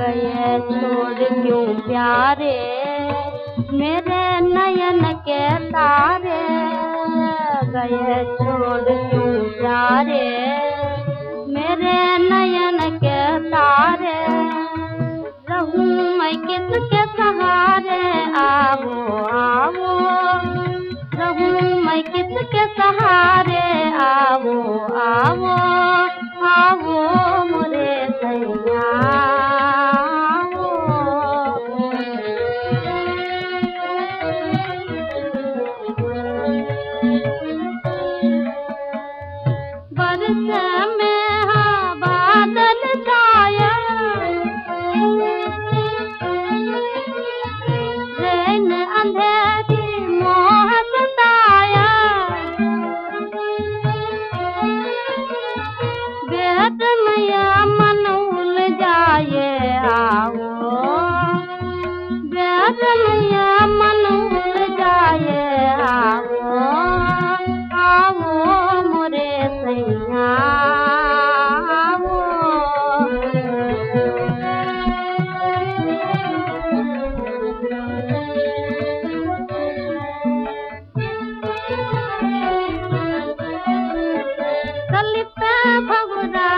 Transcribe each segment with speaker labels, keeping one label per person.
Speaker 1: गए छोड़ क्यों प्यारे मेरे नयन के तारे गए छोड़ क्यों प्यारे मेरे नयन के तारे रहूं मैं किसके सहारे आवो आवो रहूं मैं किसके सहारे हाद अंधेरी मोहन दाया वेट मैया मन जा आट मैया ಸಲ್ಲಿತ ಭಗುನಾ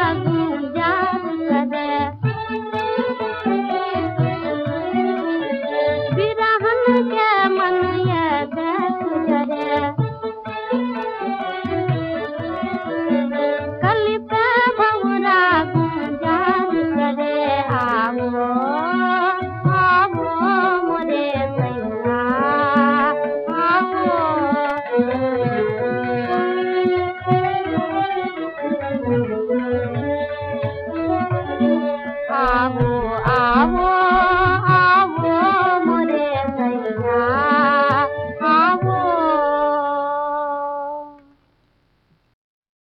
Speaker 1: ¡Gracias!